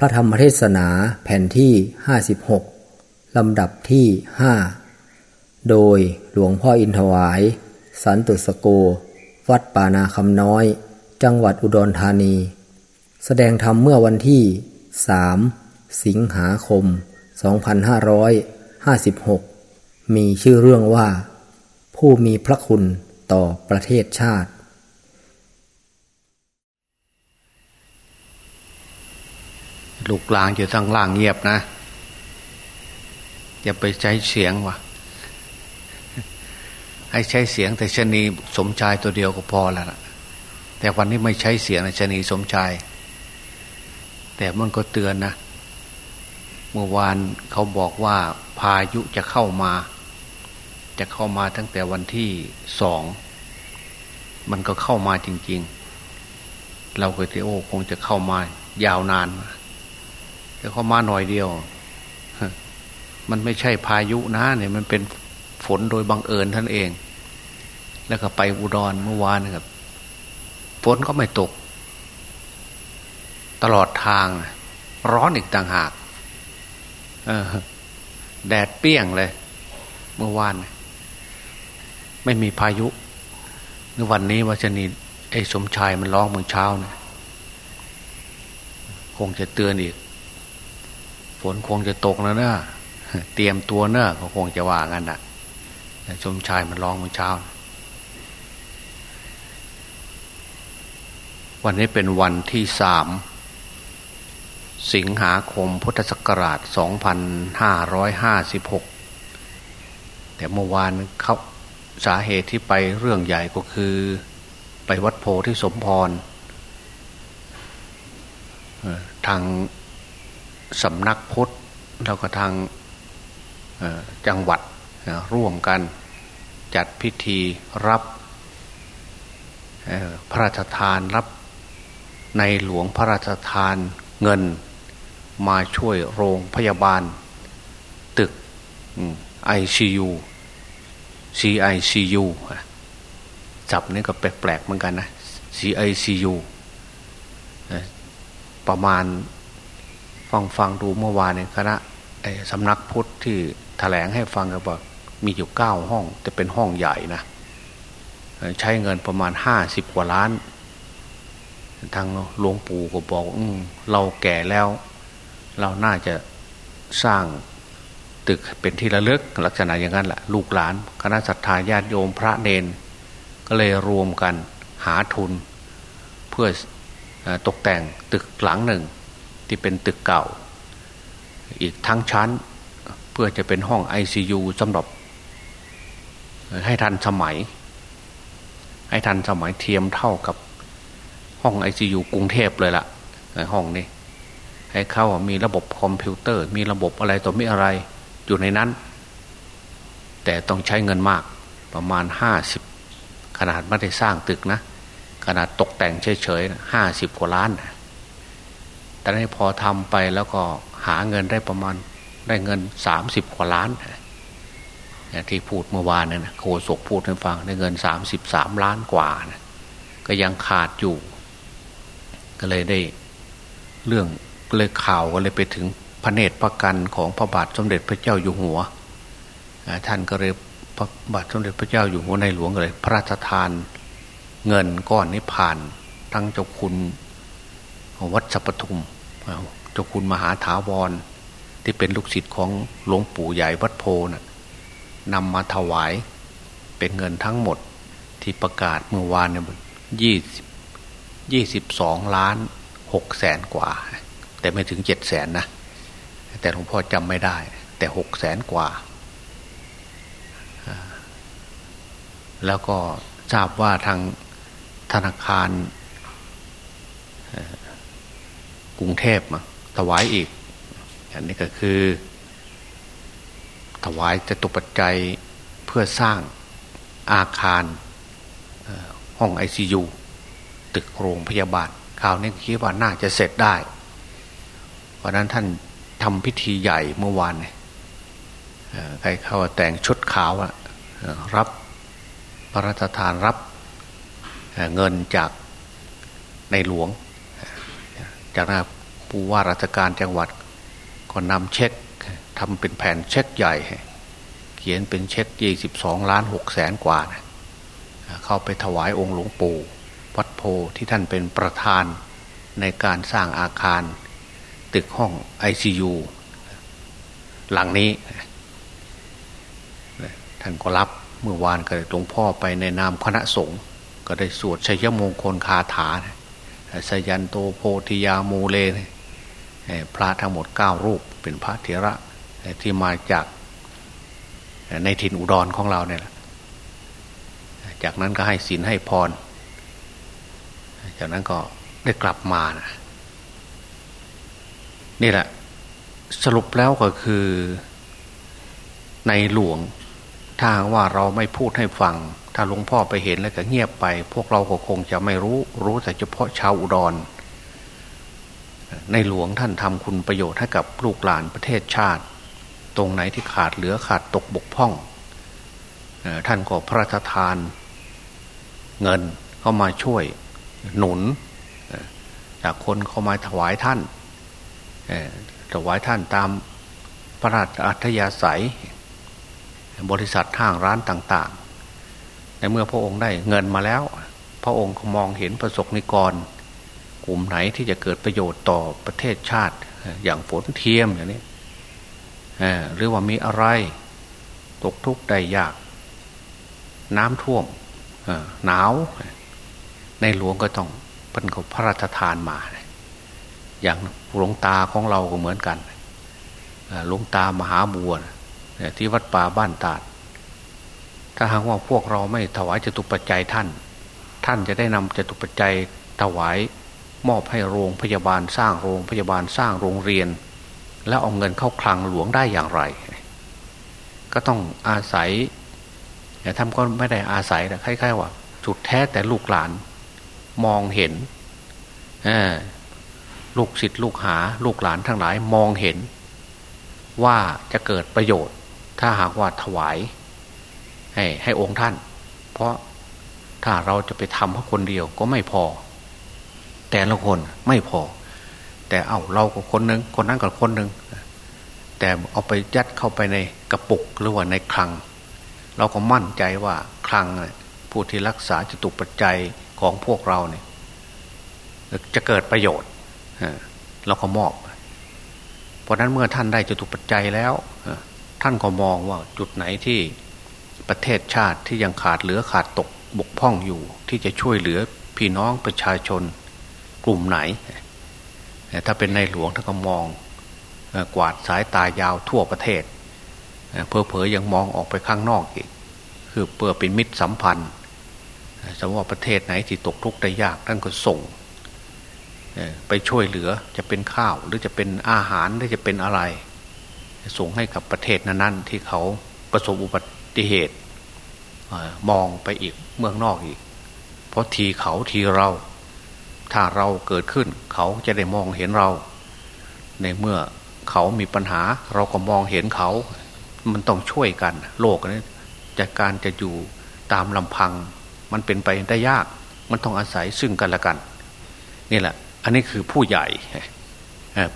พระธรรมเทศนาแผ่นที่ 56 ลำดับที่ 5 โดยหลวงพ่ออินทวาย สันตุสโก วัดป่านาคำน้อย จังหวัดอุดรธานี แสดงธรรมเมื่อวันที่ 3 สิงหาคม 2556 มีชื่อเรื่องว่า ผู้มีพระคุณต่อประเทศชาติ ลูกลางอยู่ทั้งล่างเงียบนะ อย่าไปใช้เสียงว่ะ ให้ใช้เสียงแต่ชนีสมชายตัวเดียวก็พอแล้วนะแต่วันนี้ไม่ใช้เสียงนะชนีสมชาย แต่มันก็เตือนนะ เมื่อวานเขาบอกว่าพายุจะเข้ามา จะเข้ามาตั้งแต่วันที่สอง มันก็เข้ามาจริง ๆ เราเคยเทโอคงจะเข้ามายาวนาน แต่เขามาหน่อยเดียว มันไม่ใช่พายุนะเนี่ยมันเป็นฝนโดยบังเอิญท่านเอง แล้วก็ไปอุดรเมื่อวานครับฝนก็ไม่ตก ตลอดทาง ร้อนอีกต่างหากแดดเปี้ยงเลย เมื่อวาน ไม่มีพายุในวันนี้วัชนีไอ้สมชายมันร้องเมื่อเช้านะคงจะเตือนอีก ฝนคงจะตกแล้วเนะเตรียมตัวเนอะเขาคงจะว่างั้นน่ะชมชายมันร้องเมื่อเช้า วันนี้เป็นวันที่สามสิงหาคมพุทธศักราช 2556 แต่เมื่อวานเขาสาเหตุที่ไปเรื่องใหญ่ก็คือไปวัดโพที่สมพรทาง สำนักพุทธแล้วก็ทางจังหวัดร่วมกันจัดพิธีรับพระราชทานรับในหลวงพระราชทานเงินมาช่วยโรงพยาบาล ตึกไอซียู CICU จับนี่ก็แปลกๆเหมือนกันนะ CICU ประมาณ ฟังฟังดูเมื่อวานเนี่ยคณะสำนักพุทธที่ถแถลงให้ฟังก็บอกมีอยู่เก้าห้อง แต่เป็นห้องใหญ่นะใช้เงินประมาณห้าสิบกว่าล้าน ทางหลวงปู่ก็บอกอเราแก่แล้ว เราน่าจะสร้างตึกเป็นที่ระลึกลักษณะอย่างนั้นแหละลูกหลาน คณะศรัทธาญาติโยมพระเนน ก็เลยรวมกันหาทุน เพื่อตกแต่งตึกหลังหนึ่ง ที่เป็นตึกเก่า อีกทั้งชั้น เพื่อจะเป็นห้องไอซียูสำหรับ ให้ทันสมัย ให้ทันสมัยเทียมเท่ากับห้องไอซียูกรุงเทพเลยละ่ะห้องนี้ ให้เข้ามีระบบคอมพิวเตอร์ มีระบบอะไรต่อมีอะไรอยู่ในนั้น แต่ต้องใช้เงินมากประมาณห้าสิบขนาดไม่ได้สร้างตึกนะ ขนาดตกแต่งเฉยๆห้าสิบกว่าล้าน แต่นี้พอทำไปแล้วก็หาเงินได้ประมาณได้เงินสามสิบกว่าล้านที่พูดเมื่อวานเนี่ยนะโคศกพูดให้ฟังได้เงินสามสิบสามล้านกว่านะก็ยังขาดอยู่ ก็เลยได้เรื่องเลยข่าวก็เลยไปถึงพระเนตรประกันของพระบาทสมเด็จพระเจ้าอยู่หัวท่านก็เลยพระบาทสมเด็จพระเจ้าอยู่หัวในหลวงเลย พระราชทานเงินก้อนนี้ผ่านทั้งเจ้าคุณ วัดสัพทุมเจ้าคุณมหาถาวร ที่เป็นลูกศิษย์ของหลวงปู่ใหญ่วัดโพนะ่ะนำมาถวายเป็นเงินทั้งหมดที่ประกาศเมื่อวานเนี่ยยี่ยี่สิบสองล้านหกแสนกว่า แต่ไม่ถึงเจ็ดแสนนะ แต่หลวงพ่อจำไม่ได้ แต่หกแสนกว่า แล้วก็ทราบว่าทางธนาคาร กรุงเทพมาถวายอีก อันนี้ก็คือ ถวายจะตุปัจจัยเพื่อสร้างอาคารห้องไอซียูตึกโรงพยาบาลคราวนี้คิดว่าน่าจะเสร็จได้ เพราะนั้นท่านทำพิธีใหญ่เมื่อวานใครเข้าแต่งชุดขาวรับพระราชทานรับเงินจากในหลวง จากนั้นผู้ว่าราชการจังหวัดก็นำเช็คทำเป็นแผ่นเช็คใหญ่ เขียนเป็นเช็คยี่สิบสองล้านหกแสนกว่านะเข้าไปถวายองค์หลวงปู่วัดโพที่ท่านเป็นประธานในการสร้างอาคาร ตึกห้องไอซียูหลังนี้ ท่านก็รับเมื่อวานก็ได้หลวงพ่อไปในนามคณะสงฆ์ก็ได้สวดชัยมงคลคาถา สยันโตโพธิยามูเลพระทั้งหมดเก้ารูป เป็นพระเถระที่มาจากในถิ่นอุดรของเราเนี่ยจากนั้นก็ให้ศีลให้พร จากนั้นก็ได้กลับมานะนี่แหละ สรุปแล้วก็คือในหลวงถ้าว่าเราไม่พูดให้ฟัง ถ้าหลวงพ่อไปเห็นแล้วก็เงียบไป พวกเราก็คงจะไม่รู้รู้แต่เฉพาะชาวอุดร ในหลวงท่านทำคุณประโยชน์ให้กับลูกหลานประเทศชาติ ตรงไหนที่ขาดเหลือขาดตกบกพร่อง ท่านก็พระราชทาน เงินเข้ามาช่วยหนุน จากคนเข้ามาถวายท่านถวายท่านตามพระราชอัธยาศัย บริษัทห้างร้านต่าง ๆ ในเมื่อพระองค์ได้เงินมาแล้ว พระองค์ก็มองเห็นประสบนิกร กลุ่มไหนที่จะเกิดประโยชน์ต่อประเทศชาติ อย่างฝนเทียมอย่างนี้หรือว่ามีอะไร ตกทุกข์ได้ยาก น้ำท่วมหนาว ในหลวงก็ต้องเป็นเขาพระราชทานมา อย่างหลวงตาของเราก็เหมือนกันหลวงตามหาบัวที่วัดป่าบ้านตาด ถ้าหากว่าพวกเราไม่ถวายจตุปัจจัยท่าน ท่านจะได้นำจตุปัจจัยถวายมอบให้โรงพยาบาลสร้างโรงพยาบาลสร้างโรงเรียน แล้วเอาเงินเข้าคลังหลวงได้อย่างไร ก็ต้องอาศัยแต่ท่านก็ไม่ได้อาศัยแต่คล้ายๆว่าจุดแท้แต่ลูกหลานมองเห็นลูกศิษย์ลูกหาลูกหลานทั้งหลายมองเห็น ว่าจะเกิดประโยชน์ ถ้าหากว่าถวาย ให้ให้องค์ท่าน เพราะถ้าเราจะไปทำเพราะคนเดียวก็ไม่พอ แต่ละคนไม่พอ แต่เอาเราก็คนหนึ่งคนนั้นกับคนหนึ่งแต่เอาไปยัดเข้าไปในกระปุกหรือว่าในคลัง เราก็มั่นใจว่าคลังผู้ที่รักษาจตุปัจจัยของพวกเราเนี่ยจะเกิดประโยชน์เราก็มอบ เพราะนั้นเมื่อท่านได้จตุปัจจัยแล้วท่านก็มองว่าจุดไหนที่ ประเทศชาติที่ยังขาดเหลือขาดตกบกพร่องอยู่ ที่จะช่วยเหลือพี่น้องประชาชนกลุ่มไหน ถ้าเป็นในหลวงท่านก็มองกวาดสายตายาวทั่วประเทศเพอเพอยังมองออกไปข้างนอกอีก คือเพื่อเป็นมิตรสัมพันธ์สมมติว่าประเทศไหนที่ตกทุกข์ได้ยากท่านก็ส่งไปช่วยเหลือจะเป็นข้าวหรือจะเป็นอาหารหรือจะเป็นอะไร ส่งให้กับประเทศนั้นๆที่เขาประสบอุบัติ ติเหตุมองไปอีกเมืองนอกอีก เพราะทีเขาทีเรา ถ้าเราเกิดขึ้น เขาจะได้มองเห็นเรา ในเมื่อเขามีปัญหา เราก็มองเห็นเขา มันต้องช่วยกัน โลกนี้จากการจะอยู่ตามลำพัง มันเป็นไปได้ยาก มันต้องอาศัยซึ่งกันและกัน นี่แหละ อันนี้คือผู้ใหญ่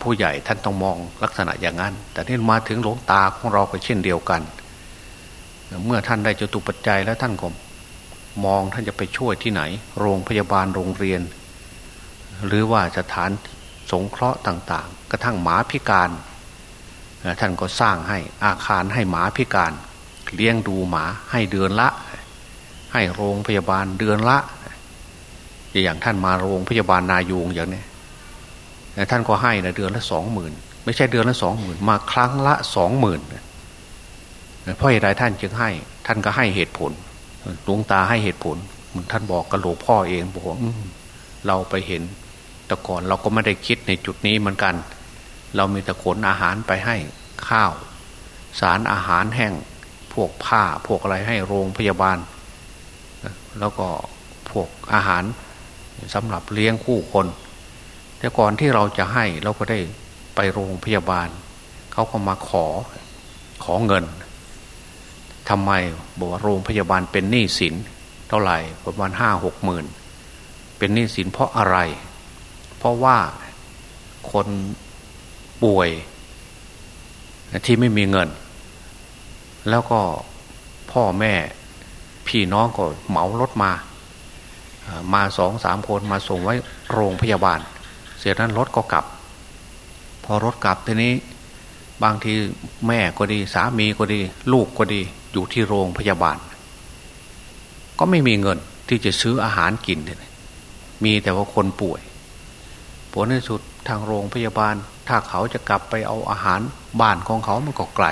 ผู้ใหญ่ท่านต้องมองลักษณะอย่างนั้น แต่นี่มาถึงหลวงตาของเราก็เช่นเดียวกัน เมื่อท่านได้จตุปัจจัยแล้วท่านก็มองท่านจะไปช่วยที่ไหน โรงพยาบาลโรงเรียน หรือว่าสถานสงเคราะห์ต่าง ๆ กระทั่งหมาพิการ ท่านก็สร้างให้อาคารให้หมาพิการ เลี้ยงดูหมาให้เดือนละ ให้โรงพยาบาลเดือนละ อย่างท่านมาโรงพยาบาลนายูงอย่างนี้ท่านก็ให้นะเดือนละสองหมื่นไม่ใช่เดือนละสองหมื่นมาครั้งละสองหมื่น เพราะเหตุใดท่านจึงให้ ท่านก็ให้เหตุผลหลวงตาให้เหตุผลท่านบอกกับหลวงพ่อเองบอกว่าเราไปเห็น แต่ก่อนเราก็ไม่ได้คิดในจุดนี้เหมือนกัน เรามีแต่ขนอาหารไปให้ข้าว สารอาหารแห้งพวกผ้าพวกอะไรให้โรงพยาบาล แล้วก็พวกอาหารสำหรับเลี้ยงคู่คน แต่ก่อนที่เราจะให้เราก็ได้ไปโรงพยาบาล เขาก็มาขอขอเงิน ทำไมบอกว่าโรงพยาบาลเป็นหนี้สินเท่าไหร่ประมาณห้าหกหมื่นเป็นหนี้สินเพราะอะไร เพราะว่าคนป่วยที่ไม่มีเงิน แล้วก็พ่อแม่พี่น้องก็เหมารถมา มาสองสามคนมาส่งไว้โรงพยาบาล เสร็จนั้นรถก็กลับ พอรถกลับทีนี้ บางทีแม่ก็ดี สามีก็ดี ลูกก็ดี อยู่ที่โรงพยาบาล ก็ไม่มีเงินที่จะซื้ออาหารกินมีแต่ว่าคนป่วย ผลในสุดทางโรงพยาบาล ถ้าเขาจะกลับไปเอาอาหารบ้านของเขามันก็ไกล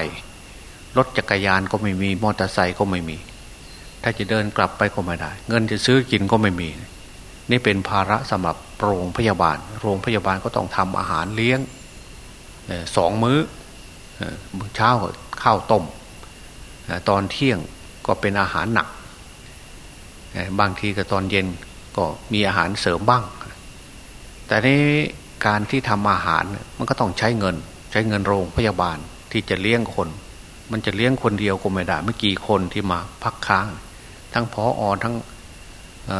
รถจักรยานก็ไม่มีมอเตอร์ไซค์ก็ไม่มี ถ้าจะเดินกลับไปก็ไม่ได้ เงินจะซื้อกินก็ไม่มี นี่เป็นภาระสำหรับโรงพยาบาล โรงพยาบาลก็ต้องทำอาหารเลี้ยงสองมื้อ เช้าก็ข้าวต้ม ตอนเที่ยงก็เป็นอาหารหนัก บางทีก็ตอนเย็นก็มีอาหารเสริมบ้าง แต่นี้การที่ทำอาหารมันก็ต้องใช้เงิน ใช้เงินโรงพยาบาลที่จะเลี้ยงคน มันจะเลี้ยงคนเดียวก็ไม่ได้เมื่อกี่คนที่มาพักค้าง ทั้งพออทั้ง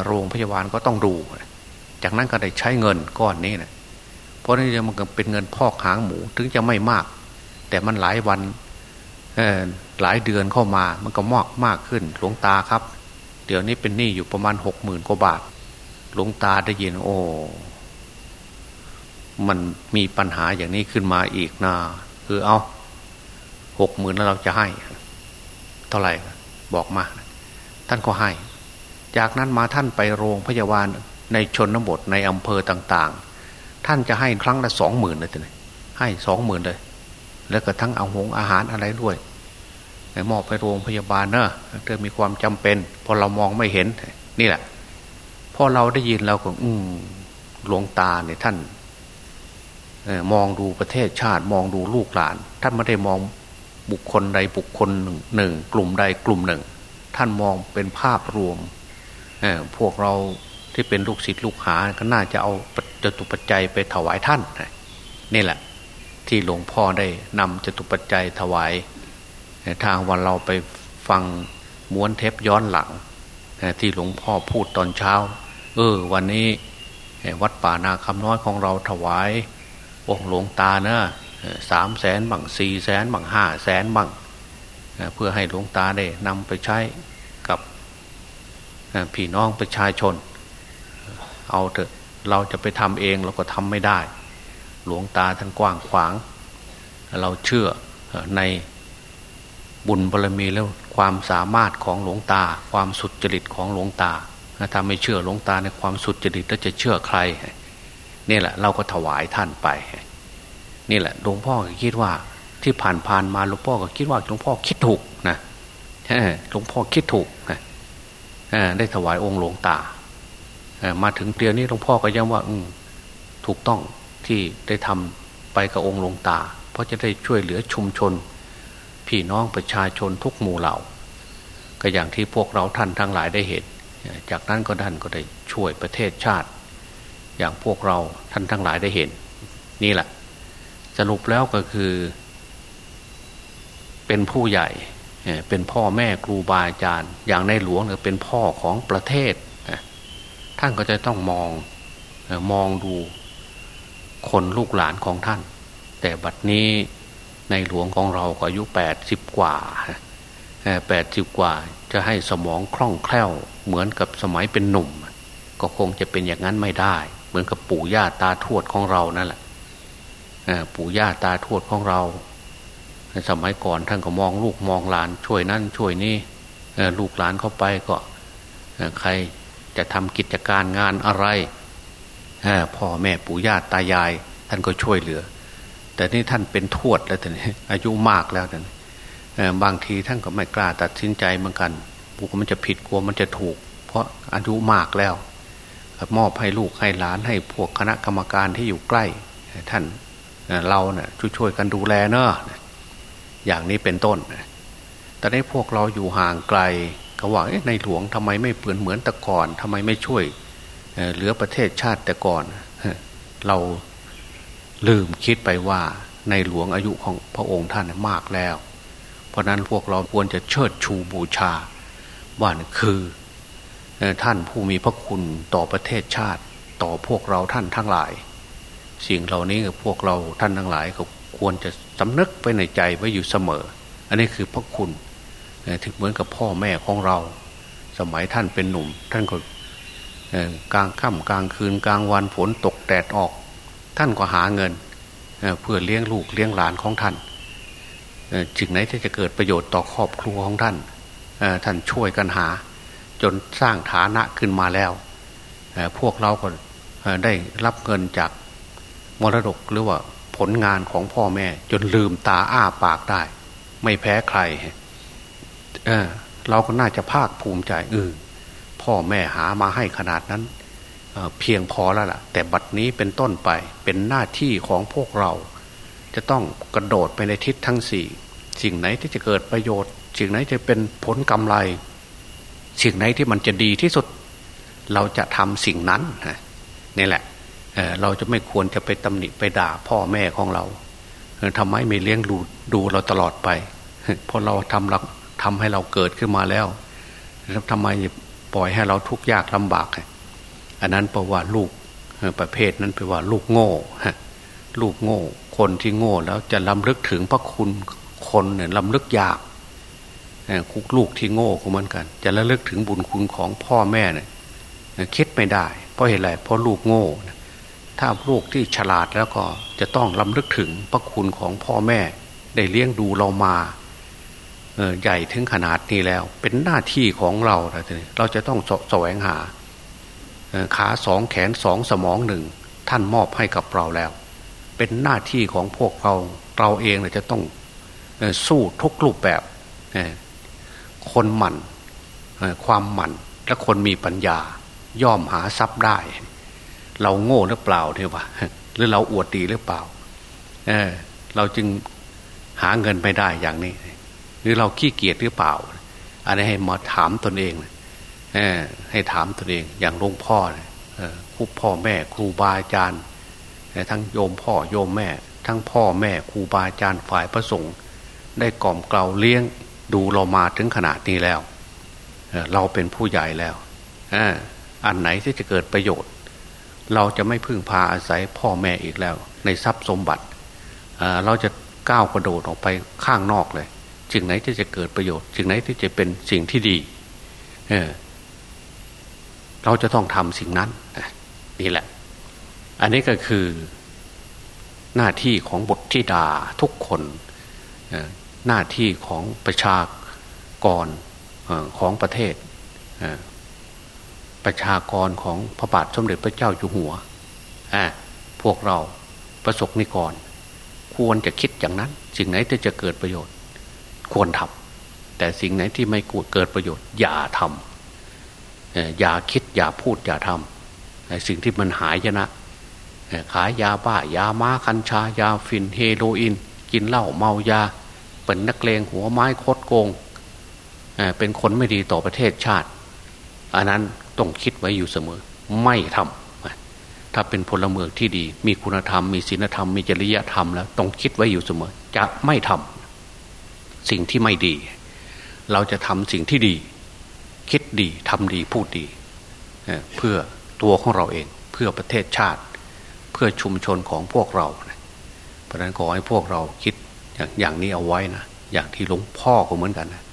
โรงพยาบาลก็ต้องดู จากนั้นก็ได้ใช้เงินก้อนนี้นะเพราะนี่มันเป็นเงินพอกหางหมูถึงจะไม่มาก แต่มันหลายวันหลายเดือนเข้ามามันก็มากมากขึ้น หลวงตาครับ เดี๋ยวนี้เป็นหนี้อยู่ประมาณหกหมื่นกว่าบาท หลวงตาได้ยินโอ้มันมีปัญหาอย่างนี้ขึ้นมาอีกนะคือเอาหกหมื่นแล้วเราจะให้ เท่าไหร่บอกมา ท่านก็ให้ จากนั้นมาท่านไปโรงพยาบาลในชนบทในอำเภอต่าง ๆ ท่านจะให้ครั้งละสองหมื่นเลยทีนี้ให้สองหมื่นเลย แล้วก็ทั้งเอาหงอาหารอะไรด้วยมอบไปโรงพยาบาลเนอะเธอมีความจำเป็น พอเรามองไม่เห็น นี่แหละพอเราได้ยินเราก็ อืมหลวงตาเนี่ยท่านมองดูประเทศชาติมองดูลูกหลาน ท่านไม่ได้มองบุคคลใดบุคคลหนึ่งกลุ่มใดกลุ่มหนึ่ง ท่านมองเป็นภาพรวมพวกเราที่เป็นลูกศิษย์ลูกหา ก็น่าจะเอาจตุปัจจัยไปถวายท่านนี่แหละ ที่หลวงพ่อได้นำจตุปัจจัยถวายทางวันเราไปฟังม้วนเทปย้อนหลังที่หลวงพ่อพูดตอนเช้า เออ วันนี้วัดป่านาคำน้อยของเราถวายองค์หลวงตาเนะสามแสนบังสี่แสนบังห้าแสนบังเพื่อให้หลวงตาได้นำไปใช้กับพี่น้องประชาชน เอาเถอะเราจะไปทำเองเราก็ทำไม่ได้ หลวงตาท่านกว้างขวาง เราเชื่อในบุญบารมีแล้วความสามารถของหลวงตา ความสุดจริตของหลวงตาถ้าไม่เชื่อหลวงตาในความสุดจริตแล้วจะเชื่อใครนี่แหละ เราก็ถวายท่านไป นี่แหละหลวงพ่อก็คิดว่า ที่ผ่านผ่านมาหลวงพ่อก็คิดว่าหลวงพ่อคิดถูกนะหลวงพ่อคิดถูกนะได้ถวายองค์หลวงตามาถึงเตียวนี้หลวงพ่อก็ยังว่าถูกต้อง ที่ได้ทำไปกับองค์หลวงตา เพราะจะได้ช่วยเหลือชุมชน พี่น้องประชาชนทุกหมู่เหล่า ก็อย่างที่พวกเราท่านทั้งหลายได้เห็น จากนั้นก็ท่านก็ได้ช่วยประเทศชาติ อย่างพวกเราท่านทั้งหลายได้เห็น นี่แหละ สรุปแล้วก็คือ เป็นผู้ใหญ่เป็นพ่อแม่ครูบาอาจารย์ อย่างในหลวงเนี่ยเป็นพ่อของประเทศท่านก็จะต้องมองมองดู คนลูกหลานของท่าน แต่บัดนี้ในหลวงของเราก็อายุแปดสิบกว่าแปดสิบกว่าจะให้สมองคล่องแคล่ว เหมือนกับสมัยเป็นหนุ่ม ก็คงจะเป็นอย่างนั้นไม่ได้ เหมือนกับปู่ย่าตาทวดของเรานั่นแหละปู่ย่าตาทวดของเราสมัยก่อนท่านก็มองลูกมองหลาน ช่วยนั่นช่วยนี่ลูกหลานเข้าไปก็ใครจะทำกิจการงานอะไร พ่อแม่ปู่ย่าตายาย ท่านก็ช่วยเหลือ แต่นี่ท่านเป็นทวดแล้วท่านอายุมากแล้วท่บางทีท่านก็ไม่กล้าตัดสินใจเหมือนกันกลัวมันจะผิดกลัวมันจะถูก เพราะอายุมากแล้วมอบให้ลูกให้หลานให้พวกคณะกรรมการที่อยู่ใกล้ ท่านเราเนี่ยช่วยกันดูแลเนอะอย่างนี้เป็นต้นแต่ในพวกเราอยู่ห่างไกลก็ว่าในหลวงทำไมไม่เปลือนเหมือนแต่ก่อนทำไมไม่ช่วย เหลือประเทศชาติแต่ก่อน เราลืมคิดไปว่าในหลวงอายุของพระองค์ท่านมากแล้ว เพราะนั้นพวกเราควรจะเชิดชูบูชาว่าคือท่านผู้มีพระคุณต่อประเทศชาติต่อพวกเราท่านทั้งหลาย สิ่งเหล่านี้พวกเราท่านทั้งหลายก็ควรจะสำนึกไปในใจไว้อยู่เสมอ อันนี้คือพระคุณถึงเหมือนกับพ่อแม่ของเรา สมัยท่านเป็นหนุ่ม ท่านก็ กลางค่ำกลางคืนกลางวันฝนตกแดดออก ท่านก็หาเงินเพื่อเลี้ยงลูกเลี้ยงหลานของท่านจึงไหนที่จะเกิดประโยชน์ต่อครอบครัวของท่านท่านช่วยกันหา จนสร้างฐานะขึ้นมาแล้วพวกเราก็ได้รับเงินจากมรดกหรือว่าผลงานของพ่อแม่ จนลืมตาอ้าปากได้ ไม่แพ้ใครเเราก็น่าจะภาคภูมิใจเออ พ่อแม่หามาให้ขนาดนั้นเเพียงพอแล้วล่ะ แต่บัดนี้เป็นต้นไปเป็นหน้าที่ของพวกเรา จะต้องกระโดดไปในทิศทั้งสี่สิ่งไหนที่จะเกิดประโยชน์ สิ่งไหนจะเป็นผลกำไร สิ่งไหนที่มันจะดีที่สุด เราจะทำสิ่งนั้นนี่แหละเเราจะไม่ควรจะไปตำหนิไปด่าพ่อแม่ของเราทำไมไม่เลี้ยงดูดูเราตลอดไปเพราะเราทำเราทำให้เราเกิดขึ้นมาแล้วแล้วทำไม ปล่อยให้เราทุกข์ยากลำบาก อันนั้นเพราะว่าลูกประเภทนั้นแปลว่าลูกโง่ลูกโง่ คนที่โง่แล้วจะลำลึกถึงพระคุณคนเนี่ยลำลึกยากคุกลูกที่โง่ของมันกัน จะระลึกถึงบุญคุณของพ่อแม่เนี่ยคิดไม่ได้ เพราะเหตุไรเพราะลูกโง่ ถ้าลูกที่ฉลาดแล้วก็จะต้องลำลึกถึงพระคุณของพ่อแม่ ได้เลี้ยงดูเรามา ใหญ่ถึงขนาดนี้แล้ว เป็นหน้าที่ของเราเราจะต้องแสวงหาขาสองแขนสองสมองหนึ่งท่านมอบให้กับเราแล้ว เป็นหน้าที่ของพวกเราเราเองจะต้องสู้ทุกรูปแบบคนหมั่นความหมั่นและคนมีปัญญา ย่อมหาทรัพย์ได้ เราโง่หรือเปล่าเนี่ยวะหรือเราอวดดีหรือเปล่าเเราจึงหาเงินไม่ได้อย่างนี้ หรือเราขี้เกียจหรือเปล่า อันนี้ให้มาถามตนเองให้ถามตนเองอย่างหลวงพ่อครูพ่อแม่ครูบาอาจารย์ทั้งโยมพ่อโยมแม่ ทั้งพ่อแม่ครูบาอาจารย์ฝ่ายพระสงฆ์ได้กล่อมเกลาเลี้ยงดูเรามาถึงขนาดนี้แล้วเราเป็นผู้ใหญ่แล้วอันไหนที่จะเกิดประโยชน์ เราจะไม่พึ่งพาอาศัยพ่อแม่อีกแล้ว ในทรัพย์สมบัติ เราจะก้าวกระโดดออกไปข้างนอกเลย จึงไหนที่จะเกิดประโยชน์จึงไหนที่จะเป็นสิ่งที่ดีเเราจะต้องทำสิ่งนั้นนี่แหละ อันนี้ก็คือหน้าที่ของบทธิดาทุกคนหน้าที่ของประชากรของประเทศประชากรของพระบาทสมเด็จพระเจ้าอยู่หัวพวกเราประสบนิกร ควรจะคิดอย่างนั้นสิ่งไหนที่จะเกิดประโยชน์ ควรทำแต่สิ่งไหนที่ไม่เกิดประโยชน์ อย่าทำอย่าคิดอย่าพูดอย่าทำสิ่งที่มันหายนะขายยาบ้ายาม้าคัญชายาฟินเฮโรอีนกินเหล้าเมายา เป็นนักเลงหัวไม้คดโกงเป็นคนไม่ดีต่อประเทศชาติ อันนั้นต้องคิดไว้อยู่เสมอ ไม่ทำถ้าเป็นพลเมืองที่ดี มีคุณธรรม มีศีลธรรม มีจริยธรรมแล้วต้องคิดไว้อยู่เสมอ จะไม่ทำ สิ่งที่ไม่ดี เราจะทำสิ่งที่ดี คิดดีทำดีพูดดี เพื่อตัวของเราเอง เพื่อประเทศชาติ เพื่อชุมชนของพวกเรา เพราะนั้นขอให้พวกเราคิดอย่างนี้เอาไว้นะอย่างที่หลวงพ่อก็เหมือนกันนะ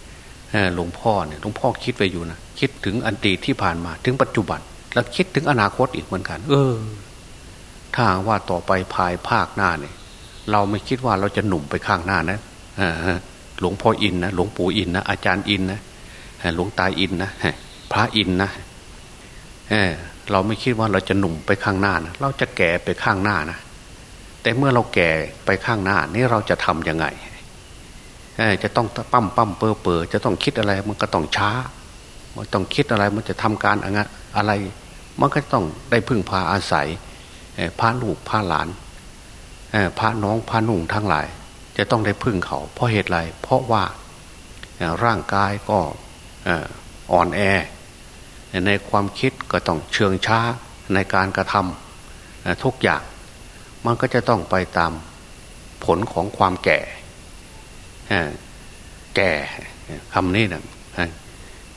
หลวงพ่อเนี่ยหลวงพ่อคิดไปอยู่นะคิดถึงอดีตที่ผ่านมาถึงปัจจุบัน แล้วคิดถึงอนาคตอีกเหมือนกัน เออ ถ้าว่าต่อไปภายภาคหน้าเนี่ย เราไม่คิดว่าเราจะหนุ่มไปข้างหน้านะ หลวงพ่ออินนะหลวงปู่อินนะอาจารย์อินนะหลวงตาอินนะพระอินนะเราไม่คิดว่าเราจะหนุ่มไปข้างหน้านะเราจะแก่ไปข้างหน้านะแต่เมื่อเราแก่ไปข้างหน้านี่เราจะทํำยังไงจะต้องปั้มปั้มเปอเปอจะต้องคิดอะไรมันก็ต้องช้า มันต้องคิดอะไรมันจะทำการอะไร มันก็ต้องได้พึ่งพาอาศัยพระลูกพระหลานพระน้องพระนุ่งทั้งหลาย จะต้องได้พึ่งเขา เพราะเหตุไรเพราะว่าร่างกายก็อ่อนแอ ในความคิดก็ต้องเชื่องช้าในการกระทำทุกอย่างมันก็จะต้องไปตามผลของความแก่แก่คำนี้นะ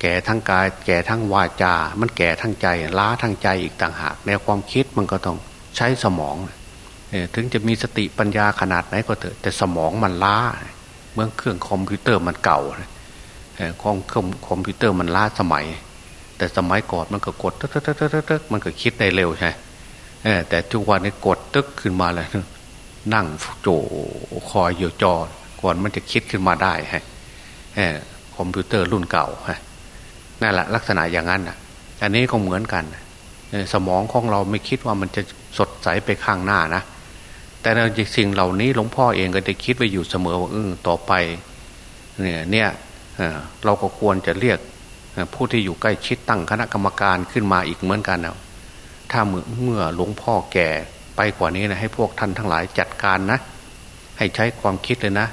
แก่ทั้งกาย แก่ทั้งวาจา มันแก่ทั้งใจล้าทั้งใจอีกต่างหาก ในความคิดมันก็ต้องใช้สมอง ถึงจะมีสติปัญญาขนาดไหนก็เถอะแต่สมองมันล้าเมื่อเครื่องคอมพิวเตอร์มันเก่าเครื่องคอมพิวเตอร์มันล้าสมัย แต่สมัยก่อนมันก็กดตึ๊กตึ๊กตึ๊กตึ๊กมันก็คิดได้เร็วใช่แต่ทุกวันนี้กดตึ๊กขึ้นมาเลยนั่งโจคอยอยู่จอก่อนมันจะคิดขึ้นมาได้ฮะคอมพิวเตอร์รุ่นเก่าฮะนั่นแหละลักษณะอย่างนั้นอะ อันนี้ก็เหมือนกันสมองของเราไม่คิดว่ามันจะสดใสไปข้างหน้านะ แต่ในสิ่งเหล่านี้หลวงพ่อเองก็จะคิดไว้อยู่เสมอว่าเออต่อไป เนี่ยเนี่ยเราก็ควรจะเรียกผู้ที่อยู่ใกล้ชิดตั้งคณะกรรมการขึ้นมาอีกเหมือนกันนะถ้าเมื่อเมื่อหลวงพ่อแก่ไปกว่านี้นะให้พวกท่านทั้งหลายจัดการนะ ให้ใช้ความคิดเลยนะ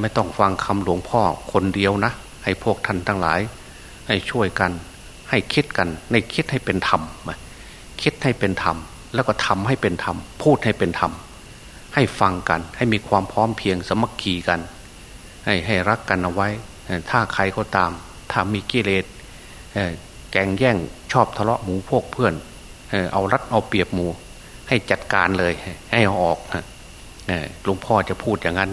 ไม่ต้องฟังคำหลวงพ่อคนเดียวนะ ให้พวกท่านทั้งหลาย ให้ช่วยกัน ให้คิดกัน ในคิดให้เป็นธรรมคิดให้เป็นธรรม แล้วก็ทำให้เป็นธรรม พูดให้เป็นธรรม ให้ฟังกัน ให้มีความพร้อมเพียงสมัคคีกัน ให้ให้รักกันเอาไว้ ถ้าใครก็ตาม ถ้ามีกิเลสแกงแย่งชอบทะเลาะหมูพวกเพื่อน เอารัดเอาเปรียบหมู ให้จัดการเลย ให้เอาออกหลวงพ่อจะพูดอย่างนั้น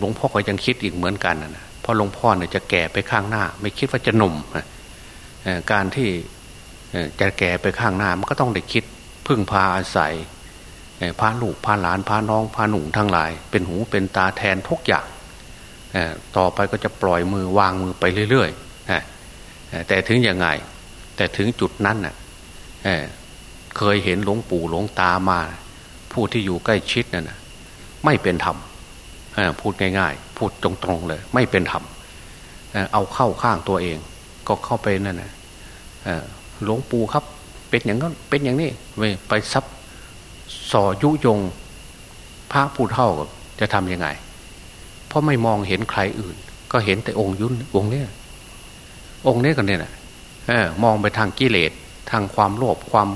หลวงพ่อก็ยังคิดอีกเหมือนกันนะเพราะหลวงพ่อเนี่ยจะแก่ไปข้างหน้า ไม่คิดว่าจะหนุ่มการที่จะแก่ไปข้างหน้ามันก็ต้องได้คิด พึ่งพาอาศัยพาลูกพาหลานพาน้องพาหนุ่มทั้งหลาย เป็นหูเป็นตาแทนทุกอย่างต่อไปก็จะปล่อยมือวางมือไปเรื่อยๆแต่ถึงยังไง แต่ถึงจุดนั้นน่ะเคยเห็นหลวงปู่หลวงตามา ผู้ที่อยู่ใกล้ชิดนั่นไม่เป็นธรรมพูดง่าย ๆ พูดตรงๆเลย ไม่เป็นธรรมเอาเข้าข้างตัวเอง ก็เข้าไปนั่นนะหลวงปู่ครับ เป็นอย่างนั้นเป็นอย่างนี้ไปซับสอยุยง พระผู้เท่าจะทำยังไง เพราะไม่มองเห็นใครอื่น ก็เห็นแต่องค์ยุนองค์นี้ยองค์นี้กันเนี่ยนะมองไปทางกิเลสทางความโลภความ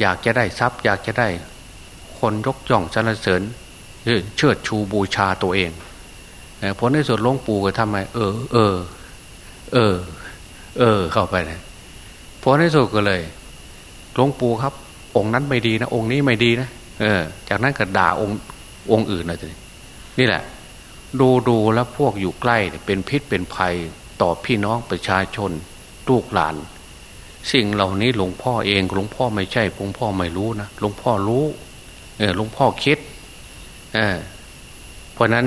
อยากจะได้ทรัพย์ อยากจะได้ คนยกย่องสรรเสริญเชิดชูบูชาตัวเองผลในส่วนหลวงปู่ก็ทำไมเออเออ เออ เออเข้าไปนะ ผลในสุดก็เลยหลวงปู่ครับ องค์นั้นไม่ดีนะองค์นี้ไม่ดีนะเออ จากนั้นก็ด่าองค์องค์อื่นเลยนี่แหละ ดูดูแล้วพวกอยู่ใกล้เป็นพิษเป็นภัยต่อพี่น้องประชาชนลูกหลาน สิ่งเหล่านี้หลวงพ่อเองหลวงพ่อไม่ใช่หลวงพ่อไม่รู้นะหลวงพ่อรู้เออหลวงพ่อคิดเออเพราะนั้น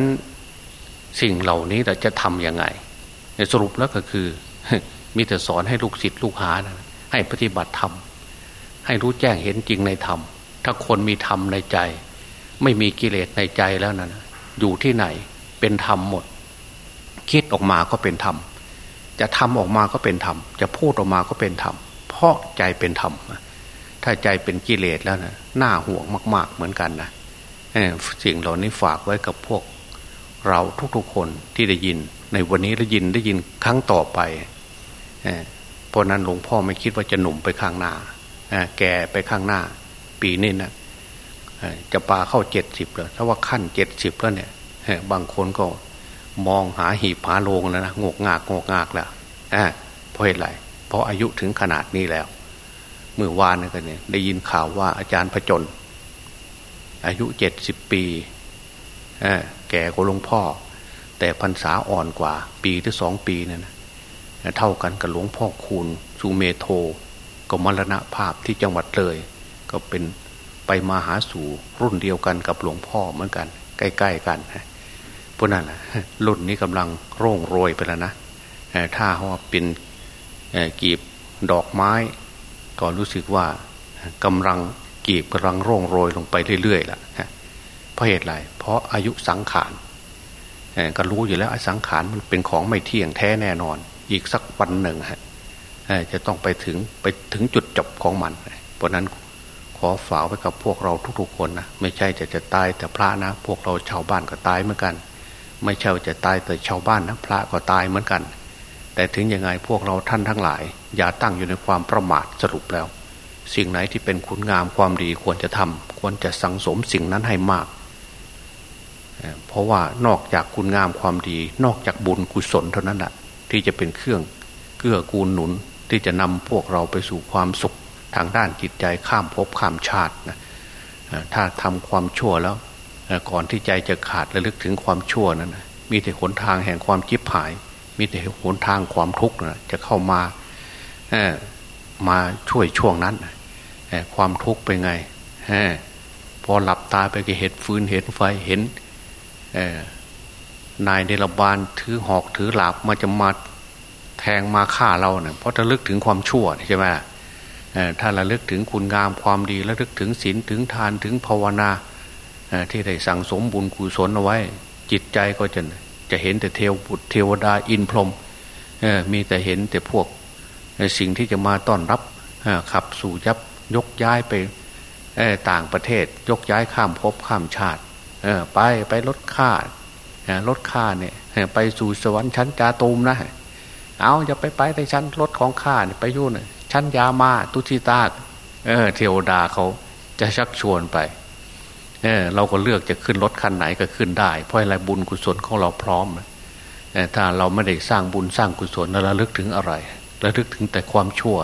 สิ่งเหล่านี้เราจะทำยังไงสรุปแล้วก็คือ มีแต่สอนให้ลูกศิษย์ลูกหานะ ให้ปฏิบัติธรรมให้รู้แจ้งเห็นจริงในธรรม ถ้าคนมีธรรมในใจ ไม่มีกิเลสในใจแล้วนะอยู่ที่ไหนเป็นธรรมหมด คิดออกมาก็เป็นธรรม จะทำออกมาก็เป็นธรรม จะพูดออกมาก็เป็นธรรม เพราะใจเป็นธรรม ถ้าใจเป็นกิเลสแล้วนะน่าห่วงมาก ๆ เหมือนกันนะสิ่งเหล่านี้ฝากไว้กับพวก เราทุกๆคนที่ได้ยินในวันนี้ได้ยินได้ยินครั้งต่อไป เพราะนั้นหลวงพ่อไม่คิดว่าจะหนุ่มไปข้างหน้าแก่ไปข้างหน้า ปีนี้นะจะปาเข้าเจ็ดสิบแล้วถ้าว่าขั้นเจ็ดสิบแล้วเนี่ยบางคนก็มองหาหีบหาโลงแล้วนะงกงากงกงากแล้วเพราะเหตุไรเพราะอายุถึงขนาดนี้แล้ว เมื่อวานนี่กันเนี่ยได้ยินข่าวว่าอาจารย์พจน อายุเจ็ดสิบปีแก่กว่าหลวงพ่อ แต่พรรษาอ่อนกว่า ปีที่สองปีนั่น เท่ากันกับหลวงพ่อคูณสุเมโท ก็มรณภาพที่จังหวัดเลย ก็เป็นไปมาหาสู่รุ่นเดียวกันกับหลวงพ่อเหมือนกัน ใกล้ ๆ กันพวกนั้นละรุ่นนี้กำลังโร่งโรยไปแล้วนะถ้าว่าเป็นกีบดอกไม้ ก็รู้สึกว่ากำลังกีบกำลังโร่งโรยลงไปเรื่อยๆล่ะเพราะเหตุไรเพราะอายุสังขารก็รู้อยู่แล้วสังขารมันเป็นของไม่เที่ยงแท้แน่นอน อีกสักวันหนึ่งฮะจะต้องไปถึงไปถึงจุดจบของมัน เพราะนั้นขอฝากไว้กับพวกเราทุกๆคนนะไม่ใช่จะจะตายแต่พระนะ พวกเราชาวบ้านก็ตายเหมือนกัน ไม่ใช่จะตายแต่ชาวบ้านนะพระก็ตายเหมือนกัน แต่ถึงยังไงพวกเราท่านทั้งหลาย อย่าตั้งอยู่ในความประมาทสรุปแล้ว สิ่งไหนที่เป็นคุณงามความดีควรจะทำควรจะสังสมสิ่งนั้นให้มาก เพราะว่านอกจากคุณงามความดี นอกจากบุญกุศลเท่านั้นแหละ ที่จะเป็นเครื่องเกื้อกูลหนุนที่จะนำพวกเราไปสู่ความสุขทางด้านจิตใจข้ามภพข้ามชาตินะถ้าทำความชั่วแล้วก่อนที่ใจจะขาดระลึกถึงความชั่วนั้นมีแต่หนทางแห่งความจิบหาย มีแต่หนทางความทุกข์นะจะเข้ามามาช่วยช่วงนั้นความทุกข์เป็นไงพอหลับตาไปก็เห็นฟืนเห็นไฟเห็น นายเดลบานถือหอกถือหลาบมาจะมาแทงมาฆ่าเราเนะี่ยเพราะระลึกถึงความชั่วใช่ไหมถ้าระลึกถึงคุณงามความดีระลึกถึงศีลถึงทานถึงภาวนาที่ได้สั่งสมบุญกุศลเอาไว้ จิตใจก็จะจะเห็นแต่เทวบุตรเทวดาอินพรหมมีแต่เห็นแต่พวกสิ่งที่จะมาต้อนรับขับสู่ยับยกย้ายไปต่างประเทศ ยกย้ายข้ามภพข้ามชาติไปไปลดค่า ลดค่าเนี่ยไปสู่สวรรค์ชั้นจาตูมนะเอาอย่าไปไปในชั้นรถของข้าเนี่ยไปยุ่นชั้นยามาตุติตาเออเทวดาเขาจะชักชวนไปเออเราก็เลือกจะขึ้นรถคันไหนก็ขึ้นได้ เพราะอะไรบุญกุศลของเราพร้อมถ้าเราไม่ได้สร้างบุญสร้างกุศลเราระลึกถึงอะไรระลึกถึงแต่ความชั่ว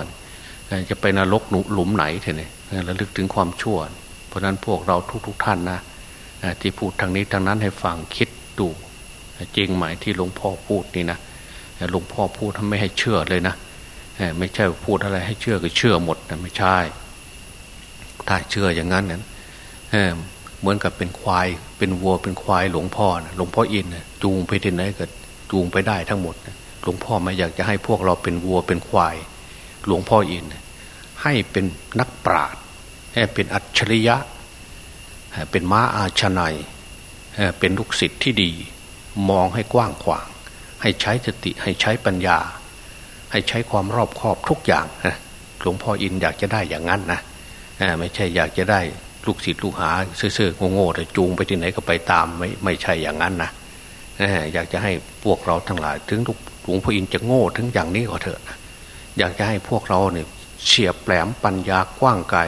จะไปนรกหลุมไหนเถอะเนี่ยระลึกถึงความชั่ว เพราะนั้นพวกเราทุกๆทท่านนะที่พูดทางนี้ทางนั้นให้ฟังคิด ดู จริงไหมที่หลวงพ่อพูดนี่นะหลวงพ่อพูดทำไม่ให้เชื่อเลยนะไม่ใช่พูดอะไรให้เชื่อก็เชื่อหมดนะไม่ใช่ ถ้าเชื่ออย่างนั้นนั้นเหมือนกับเป็นควาย เป็นวัวเป็นควายหลวงพ่อนะหลวงพ่ออินนะจูงไปที่ไหนก็จูงไปได้ทั้งหมดนะหลวงพ่อไม่อยากจะให้พวกเราเป็นวัวเป็นควาย หลวงพ่ออินนะให้เป็นนักปราชญ์ให้เป็นอัจฉริยะ เป็นม้าอาชนัย เป็นลูกศิษย์ที่ดี มองให้กว้างขวาง ให้ใช้สติให้ใช้ปัญญา ให้ใช้ความรอบคอบทุกอย่างหลวงพ่ออินอยากจะได้อย่างนั้นนะไม่ใช่อยากจะได้ลูกศิษย์ลูกหาซื่อๆโง่ๆแต่จูงไปที่ไหนก็ไปตามไม่ไม่ใช่อย่างนั้นนะอยากจะให้พวกเราทั้งหลาย ถึงหลวงพ่ออินจะโง่ถึงอย่างนี้ก็เถอะอยากจะให้พวกเราเนี่ยเฉียบแหลมปัญญากว้างไกล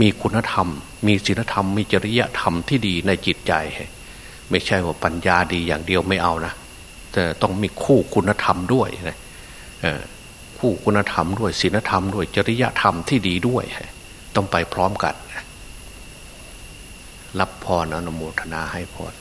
มีคุณธรรม มีศีลธรรม มีจริยธรรมที่ดีในจิตใจ ไม่ใช่ว่าปัญญาดีอย่างเดียวไม่เอานะแต่ต้องมีคู่คุณธรรมด้วยนะคู่คุณธรรมด้วยศีลธรรมด้วย จริยธรรมที่ดีด้วย ต้องไปพร้อมกัน รับพรอนุโมทนาให้พร